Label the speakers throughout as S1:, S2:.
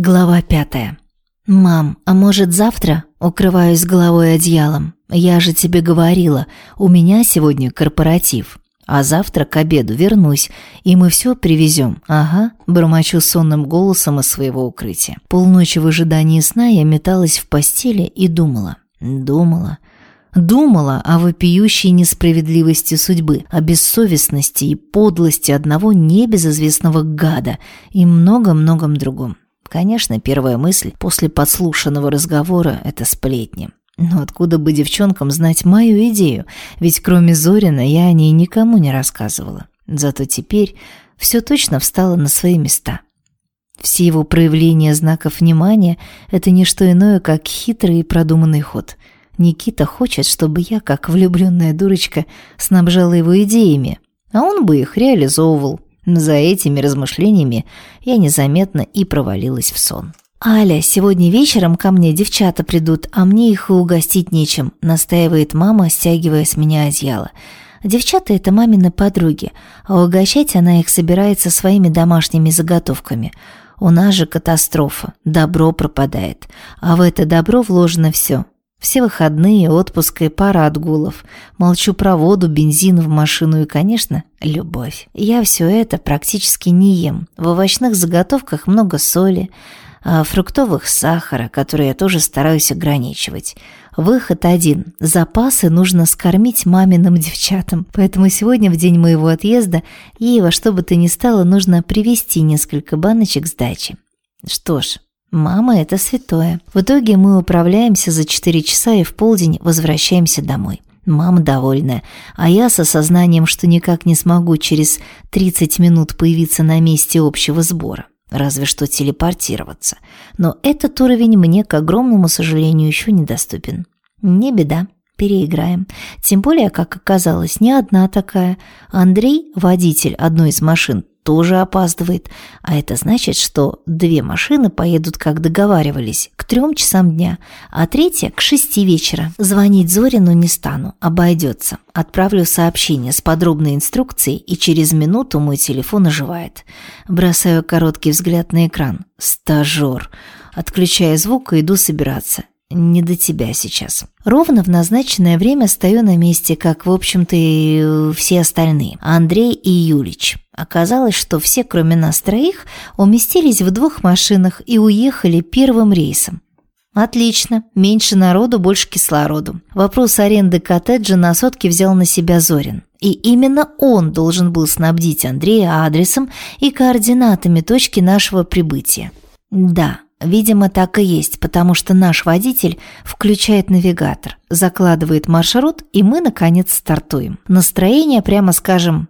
S1: Глава пятая. «Мам, а может завтра?» Укрываюсь головой одеялом. «Я же тебе говорила, у меня сегодня корпоратив. А завтра к обеду вернусь, и мы все привезем. Ага», бормочу сонным голосом из своего укрытия. Полночи в ожидании сна я металась в постели и думала. Думала. Думала о вопиющей несправедливости судьбы, о бессовестности и подлости одного небезызвестного гада и многом-многом другом. Конечно, первая мысль после подслушанного разговора – это сплетни. Но откуда бы девчонкам знать мою идею? Ведь кроме Зорина я о ней никому не рассказывала. Зато теперь все точно встало на свои места. Все его проявления знаков внимания – это не что иное, как хитрый и продуманный ход. Никита хочет, чтобы я, как влюбленная дурочка, снабжала его идеями, а он бы их реализовывал. За этими размышлениями я незаметно и провалилась в сон. «Аля, сегодня вечером ко мне девчата придут, а мне их и угостить нечем», настаивает мама, стягивая с меня одеяло. Девчата – это мамины подруги, а угощать она их собирается своими домашними заготовками. У нас же катастрофа, добро пропадает, а в это добро вложено все все выходные, отпуск и пара отгулов. Молчу про воду, бензин в машину и, конечно, любовь. Я все это практически не ем. В овощных заготовках много соли, а фруктовых сахара, которые я тоже стараюсь ограничивать. Выход один. Запасы нужно скормить маминым девчатам. Поэтому сегодня, в день моего отъезда, ей во что бы то ни стало нужно привезти несколько баночек сдачи. Что ж, Мама – это святое. В итоге мы управляемся за 4 часа и в полдень возвращаемся домой. Мама довольная, а я с осознанием, что никак не смогу через 30 минут появиться на месте общего сбора. Разве что телепортироваться. Но этот уровень мне, к огромному сожалению, еще недоступен. Не беда, переиграем. Тем более, как оказалось, не одна такая. Андрей, водитель одной из машин, тоже опаздывает, а это значит, что две машины поедут, как договаривались, к трем часам дня, а третья к шести вечера. Звонить Зорину не стану, обойдется. Отправлю сообщение с подробной инструкцией, и через минуту мой телефон оживает. Бросаю короткий взгляд на экран. Стажер. Отключаю звук и иду собираться. Не до тебя сейчас. Ровно в назначенное время стою на месте, как, в общем-то, и все остальные. Андрей и Юлич. Оказалось, что все, кроме нас троих, уместились в двух машинах и уехали первым рейсом. Отлично, меньше народу, больше кислороду. Вопрос аренды коттеджа на сотке взял на себя Зорин. И именно он должен был снабдить Андрея адресом и координатами точки нашего прибытия. Да, видимо, так и есть, потому что наш водитель включает навигатор, закладывает маршрут, и мы, наконец, стартуем. Настроение, прямо скажем,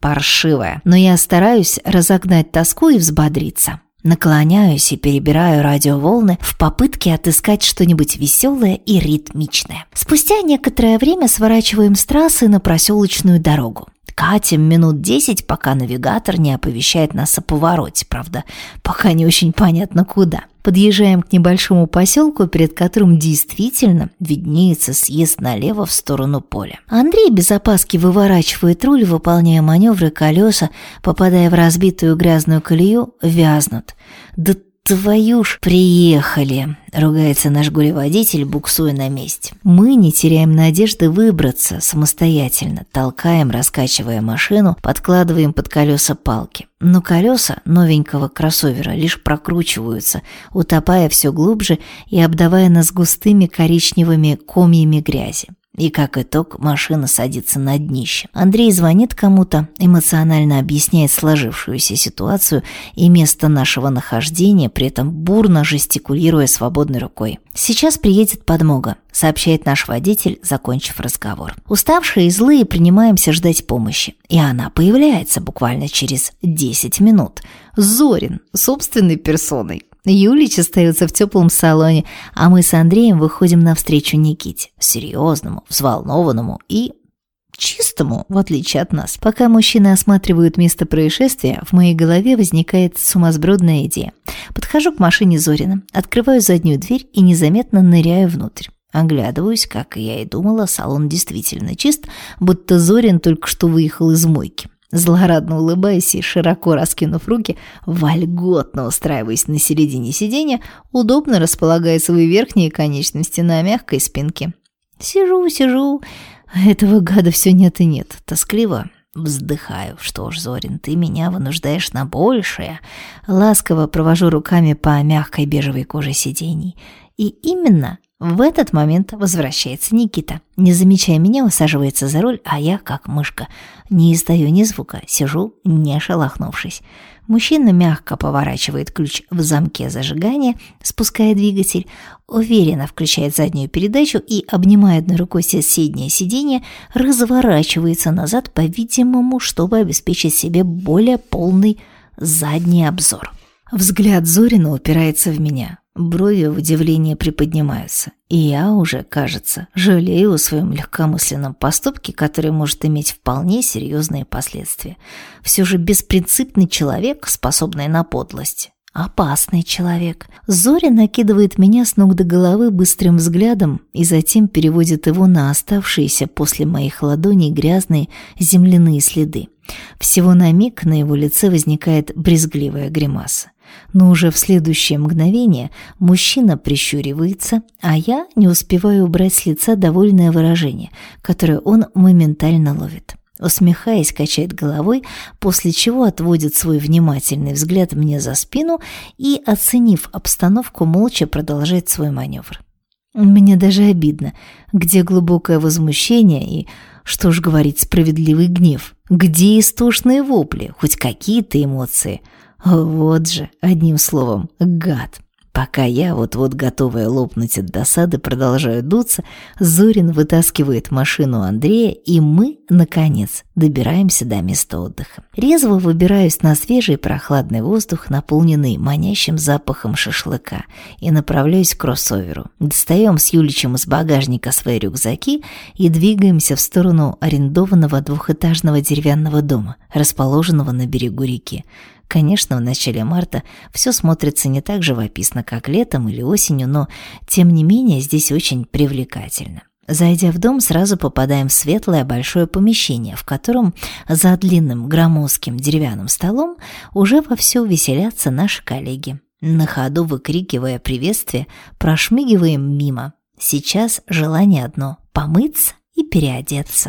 S1: паршивая, но я стараюсь разогнать тоску и взбодриться. Наклоняюсь и перебираю радиоволны в попытке отыскать что-нибудь веселое и ритмичное. Спустя некоторое время сворачиваем с трассы на проселочную дорогу. Катим минут десять, пока навигатор не оповещает нас о повороте, правда, пока не очень понятно куда. Подъезжаем к небольшому поселку, перед которым действительно виднеется съезд налево в сторону поля. Андрей без опаски выворачивает руль, выполняя маневры колеса, попадая в разбитую грязную колею, вязнут. Да «Твою приехали!» – ругается наш горе-водитель, буксуя на месте. Мы не теряем надежды выбраться самостоятельно, толкаем, раскачивая машину, подкладываем под колеса палки. Но колеса новенького кроссовера лишь прокручиваются, утопая все глубже и обдавая нас густыми коричневыми комьями грязи. И как итог, машина садится на днище. Андрей звонит кому-то, эмоционально объясняет сложившуюся ситуацию и место нашего нахождения, при этом бурно жестикулируя свободной рукой. «Сейчас приедет подмога», — сообщает наш водитель, закончив разговор. Уставшие и злые принимаемся ждать помощи. И она появляется буквально через 10 минут. Зорин, собственной персоной. Юлич остается в теплом салоне, а мы с Андреем выходим навстречу Никите. Серьезному, взволнованному и чистому, в отличие от нас. Пока мужчины осматривают место происшествия, в моей голове возникает сумасбродная идея. Подхожу к машине Зорина, открываю заднюю дверь и незаметно ныряю внутрь. Оглядываюсь, как я и думала, салон действительно чист, будто Зорин только что выехал из мойки. Злорадно улыбаясь и широко раскинув руки, вольготно устраиваясь на середине сиденья, удобно располагая свои верхние конечности на мягкой спинке. Сижу, сижу, этого гада все нет и нет, тоскливо. Вздыхаю. Что ж, Зорин, ты меня вынуждаешь на большее. Ласково провожу руками по мягкой бежевой коже сидений. И именно в этот момент возвращается Никита. Не замечая меня, усаживается за руль, а я, как мышка, не издаю ни звука, сижу, не шелохнувшись. Мужчина мягко поворачивает ключ в замке зажигания, спуская двигатель, уверенно включает заднюю передачу и, обнимая одной рукой соседнее сиденье, разворачивается назад, по-видимому, чтобы обеспечить себе более полный задний обзор. Взгляд Зорина упирается в меня. Брови в удивлении приподнимаются, и я уже, кажется, жалею о своем легкомысленном поступке, который может иметь вполне серьезные последствия. Все же беспринципный человек, способный на подлость. Опасный человек. Зоря накидывает меня с ног до головы быстрым взглядом и затем переводит его на оставшиеся после моих ладоней грязные земляные следы. Всего на миг на его лице возникает брезгливая гримаса но уже в следующее мгновение мужчина прищуривается, а я не успеваю убрать с лица довольное выражение, которое он моментально ловит. Усмехаясь, качает головой, после чего отводит свой внимательный взгляд мне за спину и, оценив обстановку, молча продолжает свой маневр. Мне даже обидно, где глубокое возмущение и, что ж говорить, справедливый гнев, где истошные вопли, хоть какие-то эмоции – вот же, одним словом, гад. Пока я, вот-вот готовая лопнуть от досады, продолжаю дуться, Зорин вытаскивает машину Андрея, и мы, наконец, добираемся до места отдыха. Резво выбираюсь на свежий прохладный воздух, наполненный манящим запахом шашлыка, и направляюсь к кроссоверу. Достаем с Юличем из багажника свои рюкзаки и двигаемся в сторону арендованного двухэтажного деревянного дома, расположенного на берегу реки. Конечно, в начале марта все смотрится не так живописно, как летом или осенью, но, тем не менее, здесь очень привлекательно. Зайдя в дом, сразу попадаем в светлое большое помещение, в котором за длинным громоздким деревянным столом уже вовсю веселятся наши коллеги. На ходу, выкрикивая приветствие, прошмыгиваем мимо. Сейчас желание одно – помыться и переодеться.